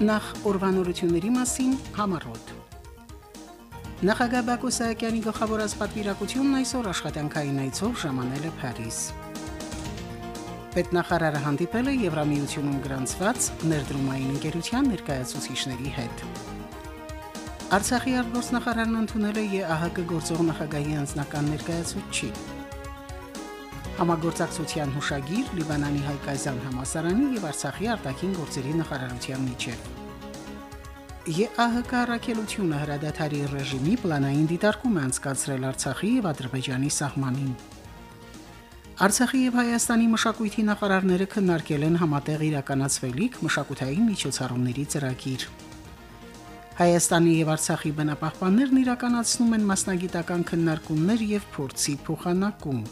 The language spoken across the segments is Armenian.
Նախ օրվանորությունների մասին համառոտ։ Նախագահ Բակո Սահակյանի գլխավորած պատվիրակությունն այսօր աշխատանքային այցով ժամանել է Փարիզ։ Պետնախարարը հանդիպել է Եվրամիությունում գրանցված ներդրումային ընկերության ներկայացուցիչների հետ։ Արցախի արտգործնախարարն ընդունել է ԵԱՀԿ գործող նախագահի անձնական ներկայացուցիչի։ Համագործակցության հուշագիր Լիբանանի Հայկազյան համասարանի եւ Արցախի արտաքին գործերի նախարարության միջեւ։ ԵԱՀԿ առաքելությունը հրադադարի ռեժիմի պլանային դիտարկում է անցկացրել Արցախի եւ Ադրբեջանի սահմանին։ Արցախի եւ Հայաստանի մշակույթի նախարարները քննարկել են համատեղ իրականացվելիք մշակութային միջոցառումների ծրագիր։ Հայաստանի եւ Արցախի բնապահպաններն իրականացնում են մասնագիտական քննարկումներ եւ փորձի փոխանակում։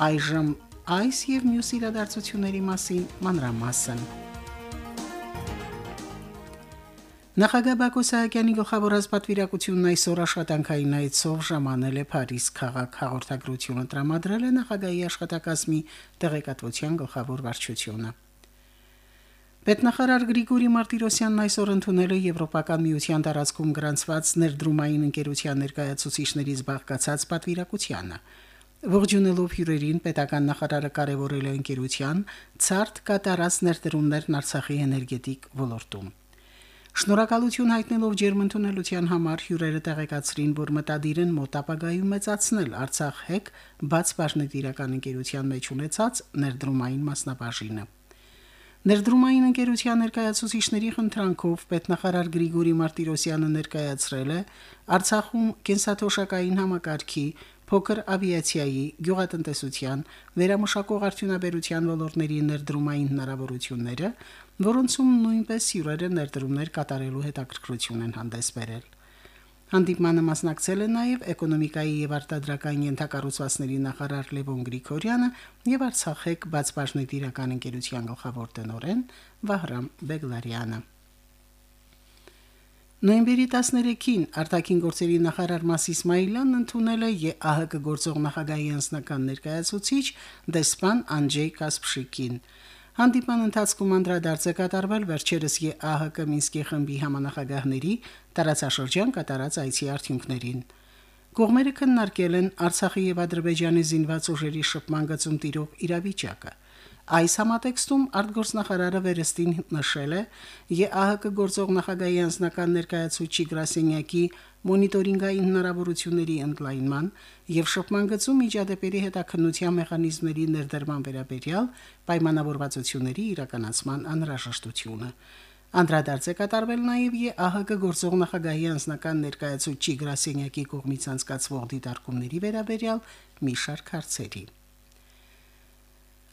Այժմ այս եւ մյուս իրադարձությունների մասին մանրամասն։ Նախագահ Բակո Սահակյանի գլխավորած պատվիրակությունն այսօր աշխատանքային այցով ժամանել է Փարիզ քաղաք հաղորդագրությունը տրամադրել է նախագահի աշխատակազմի տեղեկատվության գլխավոր վարչությունը։ Պետնախարար Գրիգորի Մարտիրոսյանն այսօր ընդունել է Եվրոպական միության տարածքում գրանցված ներդրումային ընկերության ներկայացուցիչներից բաղկացած պատվիրակությանը։ Ողջունելով հյուրերին պետական նախարարը կարևորել է ընկերության ցարտ կատարած ներդրումներն Արցախի էներգետիկ ոլորտում։ Շնորհակալություն հայտնելով ջերմընդունելության համար հյուրերը տեղեկացրին, որ մտադիր են մոտ ապագայում մեծացնել Արցախ հեկ բաց բաժնետիրական ընկերության մեջ ունեցած ներդրումային մասնաբաժինը։ Ներդրումային ընկերության ներկայացուցիչների խնդրանքով պետնախարար Գրիգորի Մարտիրոսյանը ներկայացրել է Արցախում կենսաթոշակային համակարգի փոքր ավիացիայի, գյուղատնտեսության, վերամշակող արդյունաբերության ոլորտների ներդրումային հնարավորությունները, որոնցում նույնպես հյուրերը ներդրումներ կատարելու հետաքրքրություն են հանդես բերել։ Հանդիպմանը մասնակցել է նաև էկոնոմիկայի եւ արտադրական ենթակառուցվածքների նախարար Լևոն Գրիգորյանը եւ Արցախեկ բացբաժնետիրական ընկերության գլխավոր տնօրեն Վահրամ Բեգլարյանը։ Նոյեմբերի 13-ին արտաքին գործերի նախարար Մաս Իսմայելյանն ընդունել է ԵԱՀԿ գործող նախագահի անձնական ներկայացուցիչ դեսպան Անջեյ Կասպշիկին։ Հանդիպան ընթացքում անդրադարձ է կատարվել վերջերս ԵԱՀԿ Մինսկի խմբի համանախագահների տարածաշրջան կատարած այցի արդյունքներին։ Կողմերը քննարկել են Արցախի եւ Ադրբեջանի զինված ուժերի շփման գծում տիրող իրավիճակը։ Այս համատեքստում արտգործնախարարը վերստին նշել է ԵԱՀԿ գործող նախագահի անձնական ներկայացուցիչ Գրասենյակի մոնիտորինգային հնարավորությունների ընդլայնման եւ շփման գծում միջադեպերի հետաքննության մեխանիզմների ներդրման վերաբերյալ պայմանավորվածությունների իրականացման անհրաժեշտությունը։ Անդրադարձ է կատարվել նաև ԵԱՀԿ գործող նախագահի անձնական ներկայացուցիչ Գրասենյակի կողմից անցկացվող դիտարկումների վերաբերյալ մի շարք հարցերի։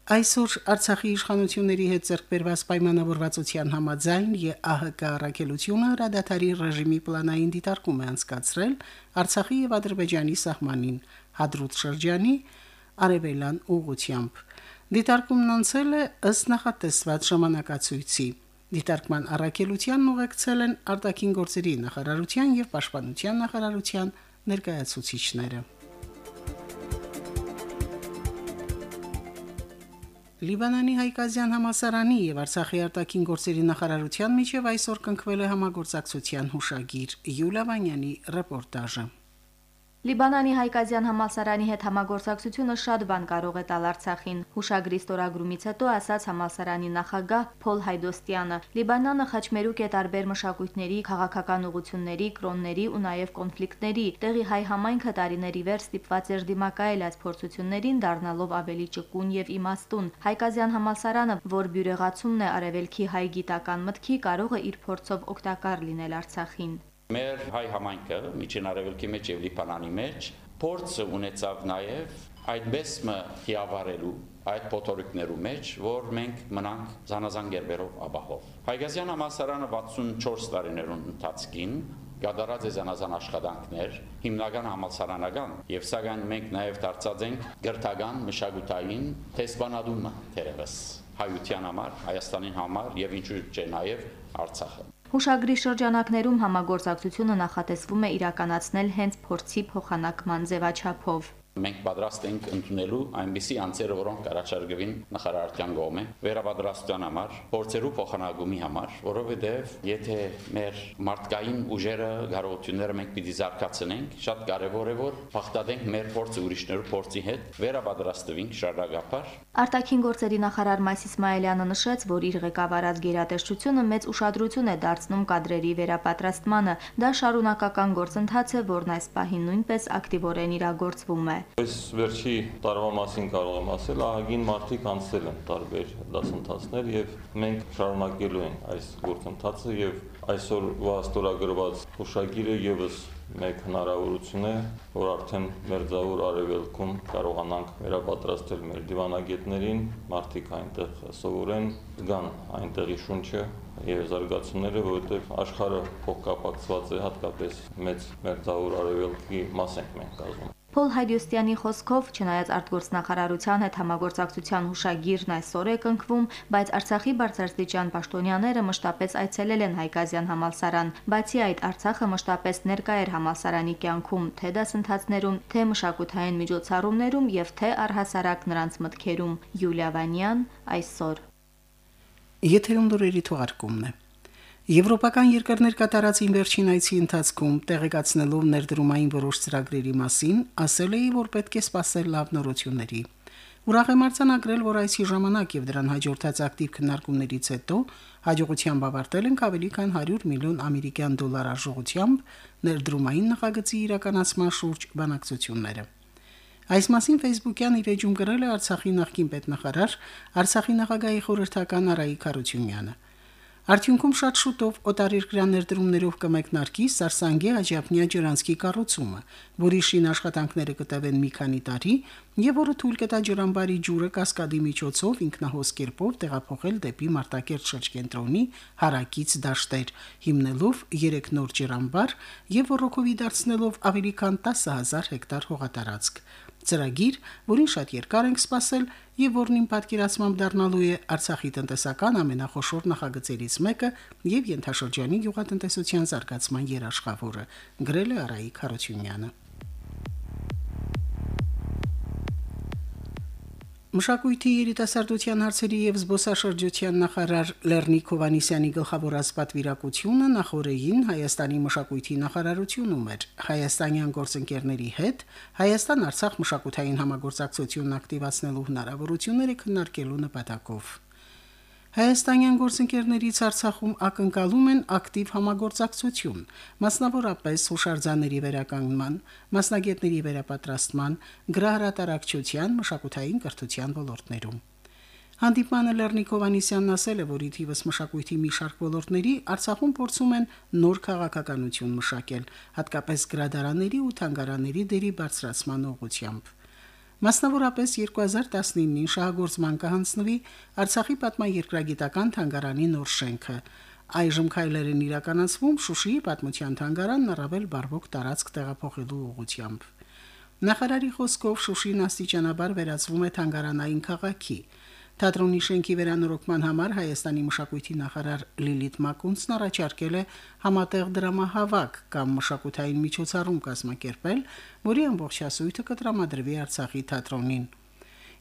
Այսօր Արցախի իշխանությունների հետ ձեռքբերված պայմանավորվածության համաձայն ԵԱՀԿ առաքելությունը հրադադարի ռեժիմի պլանային դիտարկում է անցկացրել Արցախի եւ Ադրբեջանի սահմանին Հադրուտ շրջանի արևելան ուղությամբ։ Դիտարկումն անցել է ըստ նախատեսված ժամանակացույցի։ Դիտարկման առաքելությանն ուղեկցել են արտաքին գործերի նախարարության եւ պաշտպանության նախարարության ներկայացուցիչները։ Լիբանանի Հայկազյան համասարանի եւ Արցախի արտաքին գործերի նախարարության միջև այսօր կնքվել է համագործակցության հուշագիր. Յուլիա Վանյանի ռեպորտաժը։ Լիբանանի Հայկազյան համալսարանի հետ համագործակցությունը շատ բան կարող է տալ Արցախին։ Հուշագրի ստորագրումից հետո ասաց համալսարանի նախագահ Փոլ Հայդոստյանը։ Լիբանանը խաչմերուկ է տարբեր մշակույթների, քաղաքական ուղությունների, կրոնների ու նաև կոնֆլիկտների։ Տեղի հայ համայնքը տարիների վեր ստիպված էր դիմակայել այս փորձություններին, դառնալով ավելի ճկուն եւ իմաստուն։ Հայկազյան համալսարանը, որ բյուրեղացումն է արևելքի հայ գիտական մտքի, կարող է իր փորձով օգտակար լինել Արցախին։ Մեր հայ համայնքը միջին արևելքի մեջ եւ Լիբանանի մեջ փորձը ունեցավ նաեւ այդ բեսմը հիավարելու այդ փոթորիկներու մեջ, որ մենք մնանք զանազան գերբերով աբահով։ Հայգազյան համասարանը 64 տարիներուն ընթացքին գադարած է զանազան աշխատանքներ, հիմնական համալսարանական, եւ սակայն մենք նաեւ դարձած ենք գրթական, մշակութային տեսփանադումը թերևս հայության համար, Հայաստանի համար եւ ինչու՞ չէ նաեւ Արցախը։ Հուշագրի շրջանակներում համագործակցությունը նախատեսվում է իրականացնել հենց փորձի փոխանակման ձևաչափով։ Մենք պատրաստ ենք ընդունելու այնպիսի անձերը, որոնք առաջարկվին նախարարության կողմէ վերապատրաստության համար, փորձերու փոխանակումի համար, որովհետև եթե մեր մարդկային ուժերը, կարողությունները մենք պիտի զարգացնենք, շատ կարևոր է որ փախտadենք մեր փորձը ուրիշներու փորձի հետ, վերապատրաստվենք շարունակապար։ Արտաքին գործերի նախարար Մայս Իսմայելյանը նշեց, որ իր ղեկավարած գերատեսչությունը մեծ ուշադրություն է դարձնում կադրերի վերապատրաստմանը։ Դա շարունակական գործընթաց է, որն այս պահին նույնպես ակտիվորեն իրագործվում է։ Այս վերջի տարվա մասին կարող եմ ասել, ահագին մարդիկ անցել են տարբեր դասընթացներ եւ մենք շարունակելու ենք այս գործընթացը եւ այսօր ստորագրված հուշագիրը եւս մեկ հնարավորություն է, որ արդեն մերձավոր արևելքում կարողանանք վերապատրաստել մեր դիվանագետներին, մարդիկ այնտեղ սովորեն, զգան այնտեղի շունչը եւ զարգացումները, որովհետեւ աշխարհը փոխկապակցված է հատկապես մեծ մերձավոր արևելքի մաս ենք մենք կազմում։ Փոլ Հայդյոստյանի խոսքով, չնայած արտգործնախարարության հետ համագործակցության հուշագիրն այսօր է կնքվում, բայց Արցախի բարձրաստիճան պաշտոնյաները մշտապես այցելել են Հայկազյան համալսարան, բացի այդ Արցախը մշտապես ներկա էր համալսարանի կյանքում, թե դասընթացներում, թե մշակութային միջոցառումներում եւ թե առհասարակ նրանց մտքերում։ Յուլիա Վանյան այսօր Եթերում դուրերի թողարկումն է։ Եվրոպական երկրներ կատարածին վերջին այցի ընթացքում տեղեկացնելով ներդրումային որոշ ծրագրերի մասին, ասել էի, որ պետք է սպասել լավ նորությունների։ Ուրախ եմ արձանագրել, որ այսի ժամանակ եւ դրան հաջորդած ակտիվ քննարկումներից հետո հաջողությամբ ավարտել ենք ավելի քան 100 միլիոն ամերիկյան դոլար արժողությամբ ներդրումային նախագծի իրականացման շուրջ բանակցությունները։ Այս մասին Facebook-յան իր էջում գրել է Արցախի նախկին պետնախարար Արցախի նախագահի խորհրդական Արայիկ Խարությունյանը։ Արդյունքում շատ շուտով օտարերկրյա ներդրումներով կմեկնարկի Սարսանգի Աջափնյա ջրանցքի կառուցումը, որի շին աշխատանքները կտևեն մի քանի տարի եւ որը թույլ կտա ջրամբարի ջուրը կասկադի միջոցով ինքնահոս կերպով տեղափոխել դեպի Մարտակերտ շրջկենտրոնի հարակից դաշտեր, հիմնելով 3 նոր ջրամբար եւ ռոկովի դարձնելով ավելի քան 10000 հեկտար հողատարածք ծրագիր, որին շատ երկար ենք սպասել եւ որն իմ պատկերացմամբ դառնալու է Արցախի տնտեսական ամենախոշոր նախագծերից մեկը եւ ենթաշրջանի գյուղատնտեսության զարգացման երաշխավորը, գրել է Արայիկ Խարությունյանը։ Մշակույթի երիտասարդության հարցերի եւ զբոսաշրջության նախարար Լեռնիկ Հովանիսյանի գլխավորած պատվիրակությունը նախորդին Հայաստանի մշակույթի նախարարությունում էր հայաստանյան գործընկերների հետ Հայաստան-Արցախ մշակութային համագործակցությունն ակտիվացնելու հնարավորությունները քննարկելու նպատակով։ Հայաստանյան գործընկերներից Արցախում ակնկալում են ակտիվ համագործակցություն, մասնավորապես հուշարձանների վերականգնման, մասնագետների վերապատրաստման, գրահրատարակչության, մշակութային կրթության ոլորտներում։ Հանդիպանը Լեռնիկ Հովանիսյանն ասել է, որ ի թիվս մշակույթի մի շարք ոլորտների Արցախում փորձում են նոր քաղաքականություն մշակել, հատկապես գրադարանների ու թանգարանների դերի բարձրացման ուղղությամբ։ Մասնավորապես 2019-ին շահագործման կհանձնվի Արցախի պատմաերկրագիտական թանգարանի նոր շենքը։ Այժմ քայլեր են իրականացվում Շուշիի պատմության թանգարանն առավել բարվոք տարածք տեղափոխելու ուղղությամբ։ Նախարարի խոսքով Շուշին աստիճանաբար վերածվում է թանգարանային քաղաքի։ Թատրոնի շենքի վերանորոգման համար Հայաստանի մշակույթի նախարար Լիլիթ Մակունցն առաջարկել է համատեղ դրամահավաք կամ մշակութային միջոցառում կազմակերպել, որի ամբողջ հասույթը կտրամադրվի Արցախի թատրոնին։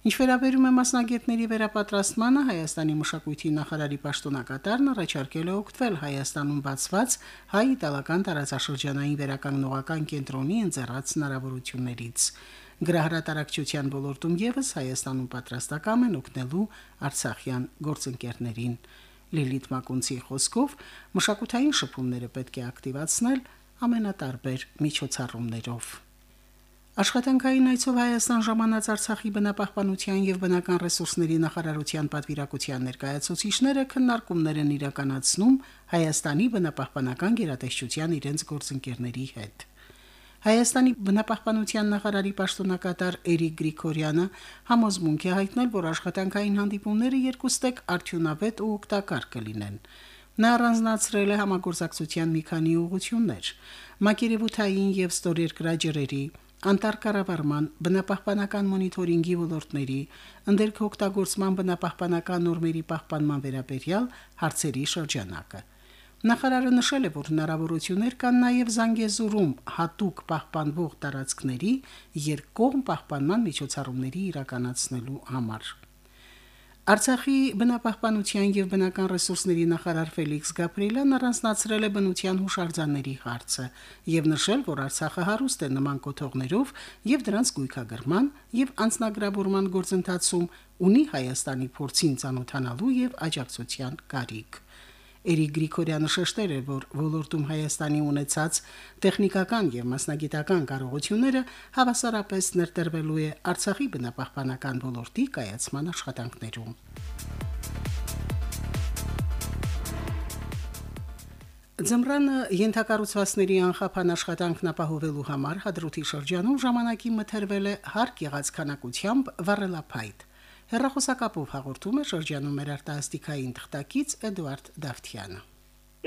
Ինչ վերաբերում է մասնագետների վերապատրաստմանը, Հայաստանի մշակույթի նախարարի պաշտոնակատարն առաջարկել է օգտվել Հայաստանում բացված հայ-իտալական տարածաշրջանային վերականգնողական կենտրոնի ընձեռած հնարավորություններից։ Գրահրատարակչության ոլորտում եւս Հայաստանում պատրաստակամ են օգնելու Արցախյան գործընկերներին։ Լիլիթ Մակունցի խոսքով մշակութային շփումները պետք է ակտիվացնել ամենատարբեր միջոցառումներով։ Աշխատանքային այցով Հայաստան ժամանած Արցախի բնապահպանության եւ բնական ռեսուրսների նախարարության պատվիրակության ներկայացուցիչները քննարկումներ են իրականացնում Հայաստանի բնապահպանական գերատեսչության իրենց գործընկերների հետ։ Հայաստանի բնապահպանության նախարարի պաշտոնակատար Էրիկ Գրիգորյանը համոզմունք է հայտնել, որ աշխատանքային հանդիպումները երկուստեք արդյունավետ ու օգտակար կլինեն։ Նա առանձնացրել է համագործակցության մի քանի ուղղություններ՝ մակերևութային եւ ստորերկրաջրերի, անտարկառավարման, բնապահպանական մոնիթորինգի ոլորտների, ընդերք օգտագործման բնապահպանական նորմերի պահպանման վերաբերյալ հարցերի շրջանակը։ Նախարարը նշել է, որ հնարավորություններ կան նաև Զանգեզուրում հատուկ պահպանվող տարածքների երկկողմ պահպանման միջոցառումների իրականացնելու համար։ Արցախի բնապահպանության եւ բնական ռեսուրսների նախարար Ֆելիքս Գաբրիելյան առանձնացրել է բնության հուշարձանների հարցը եւ նշել, որ Արցախը հարուստ է նման կոթողներով եւ դրանց գույքագրման եւ անձնագրավորման գործընթացում ունի Հայաստանի փորձին ցանոթանալու եւ աջակցության կարիք։ Էրիկ Գրիգորյանը շեշտել է, որ ոլորտում Հայաստանի ունեցած տեխնիկական եւ մասնագիտական կարողությունները հավասարապես ներդրվելու է Արցախի բնապահպանական ոլորտի կայացման աշխատանքներում։ Ձմռանը ենթակառուցվածքների անխափան աշխատանքն ապահովելու համար հադրութի շրջանում ժամանակի մթերվել է հարկ եղած քանակությամբ վառելափայտ։ Հերրախոսակապով հաղորդում է շրջանում մեր արտասթիկային թղթակից Էդուարդ Դավթյանը։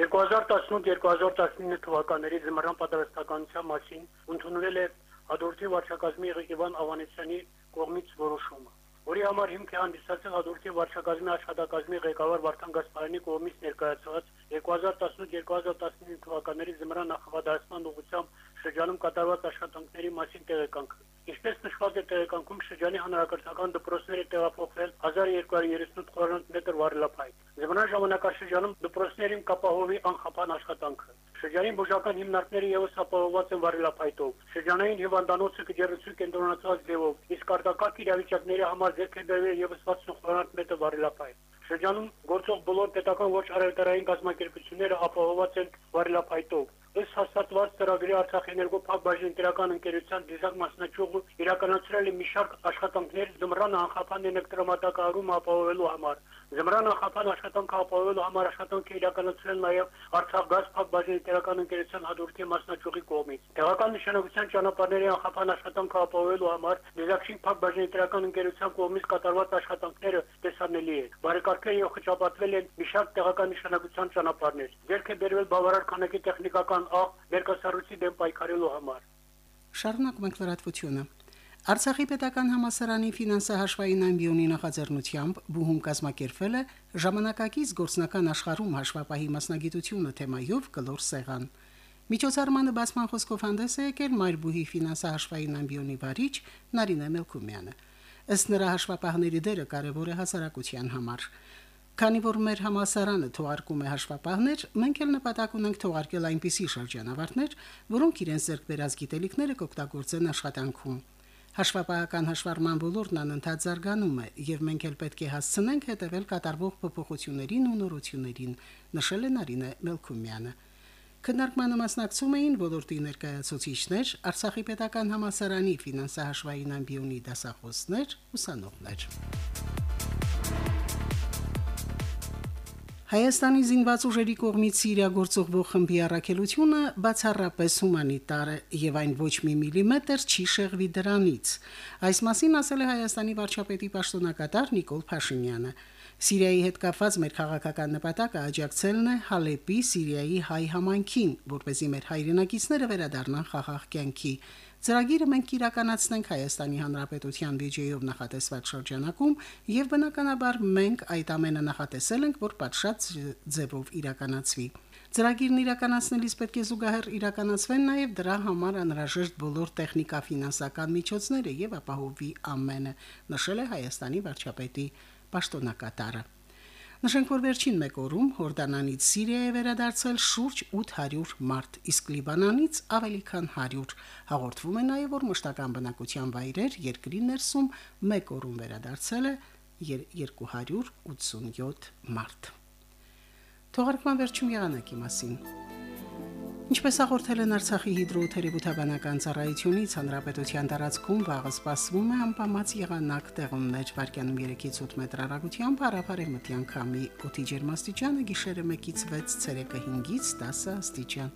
2018-2019 թվականների ձմռան պատրաստականության մասին ընդունվել է հադրութի վարչակազմի Ղեկավար Ավանեսյանի կողմից որոշումը որի համար հիմք է հանդիսացել հադրութի վարչակազմի աշխատակազմի ղեկավար Վարդան Գասպարյանի կողմից ներկայացված 2018-2019 թվականների զմրան նախավարդասման ուղղությամբ շրջանում կատարված աշխատանքների մասին տեղեկանքը։ Ինչպես նշված է տեղեկանքում շրջանի հանրակրթական դպրոցները տեղափոխվել 1238 քառորդ մետր վարելափայտ։ Զմրան ժամանակաշրջանում դպրոցներին կապահովի անխափան աշխատանքը։ Շրջանի բուժական հիմնարկները եւս ապահովված են վարելափայտով։ Շրջանային հիվանդանոցը կջերություն կենտրոնացած ձևով, իսկ արտակարգ իրավիճակների համար ձեռք է բերվել եւս 60 քառորդ մետր վարելափայտ։ Շրջանում գործող բոլոր պետական ոչ արևելային գազམ་ակերպությունները ապահովված են վարելափայտով։ Ըստ հաստատված ծրագրի Արցախ էներգո փակ բաժնետիրական ընկերության դիզակ մասնաճյուղը իրականացրել է մի շարք աշխատանքներ զմռան անխափան էլեկտրոմատակարարում ապահովելու համար։ Զմռան անխափան աշխատանքը ապահովելու համար աշխատանքը իրականացրել նաև Արցախ գազ փակ բաժնետիրական ընկերության հաջորդի մասնաճյուղի կողմից։ Տեղական նշանակության ճանապարհների անխափան աշխատանքը ապահովելու համար դիզակշին փակ բաժնետիրական ընկերության կողմից կատարված աշխատանքները տեսանելի է։ Բարեկարգել եւ խճապատվել են մի շարք տեղական նշանակության ճանապարհներ։ Ձերք է բերվել բավարար քանակի տեխնիկական աղ ներկայացարույցի դեմ պայքարելու համար։ Շարունակում ենք լրատվությունը։ Արցախի պետական համասարանի ֆինանսահաշվային ամբիոնի նախաձեռնությամբ բուհում կազմակերպվել է ժամանակակից գործնական աշխարհում հաշվապահի մասնագիտությունը թեմայով գլոր սեղան։ Միջոցառմանը բացման խոսքով հանդես է եկել Մայրբուհի ֆինանսահաշվային ամբիոնի վարիչ Նարինե Մելքումյանը։ Ըստ նրա հաշվապահների դերը կարևոր է հասարակության համար։ Քանի որ մեր համասարանը թողարկում է հաշվապահներ, մենք էլ նպատակ ունենք թողարկել այնպիսի շրջանավարտներ, որոնք իրենց ձեռք բերած գիտելիքները կօգտագործեն աշխատանքում։ Հաշվապահական հաշվառման ոլորտն անընդհատ զարգանում է, եւ մենք էլ պետք է հասցնենք հետևել կատարվող փոփոխություններին ու նորություններին, նշել է Նարինե Մելքումյանը։ Քննարկմանը մասնակցում էին ոլորտի ներկայացուցիչներ, Արցախի պետական համասարանի ֆինանսահաշվային ամբիոնի դասախոսներ, ուսանողներ։ Հայաստանի զինված ուժերի կողմից Սիրիա գործողվող խմբի առաքելությունը բացառապես հումանիտար է եւ այն ոչ մի միլիմետր չի շեղվի դրանից։ Այս մասին ասել է Հայաստանի վարչապետի պաշտոնակատար Նիկոլ Փաշինյանը։ Սիրիայի հետ կապված մեր քաղաքական նպատակը աջակցելն է Հալեպի Սիրիայի հայ համայնքին, որ เป զի մեր հայրենակիցները վերադառնան խաղաղ կյանքի։ Ծրագիրը մենք կիրականացնենք Հայաստանի Հանրապետության բյուջեով նախատեսված շրջանակում եւ բնականաբար մենք այդ ամենը նախատեսել ենք, որ պատշաճ ձևով իրականացվի։ Ծրագիրն իրականացնելիս պետք է զուգահեռ իրականացվեն նաև դրա համար անհրաժեշտ բոլոր տեխնիկա-ֆինանսական միջոցները եւ ապահովի ամենը, նշել է Հայաստանի վարչապետի պաշտոնակատարը։ Նշենք, որ վերջին մեկ օրում Հորդանանից Սիրիա է վերադարձել շուրջ 800 մարդ, իսկ Լիբանանից ավելի քան 100։ Հաղորդվում է նաև, որ մշտական բնակության վայրեր երկրի ներսում մեկ օրում վերադարձել է 287 մարդ։ Թողարկման վերջում եղանակի մասին։ Ինչպես հաղորդել են Արցախի հիդրոթերապևտաբանական ծառայությունից, հանրապետության տարածքում վաղը սպասվում է անպամած եղանակ տեղումներ վարկյանում 3-ից 8 մետր հեռագությամբ հարաբարեմտյան քամի օդի ջերմաստիճանը գիշերը 1-ից 6 ցերեկը 5-ից 10 աստիճան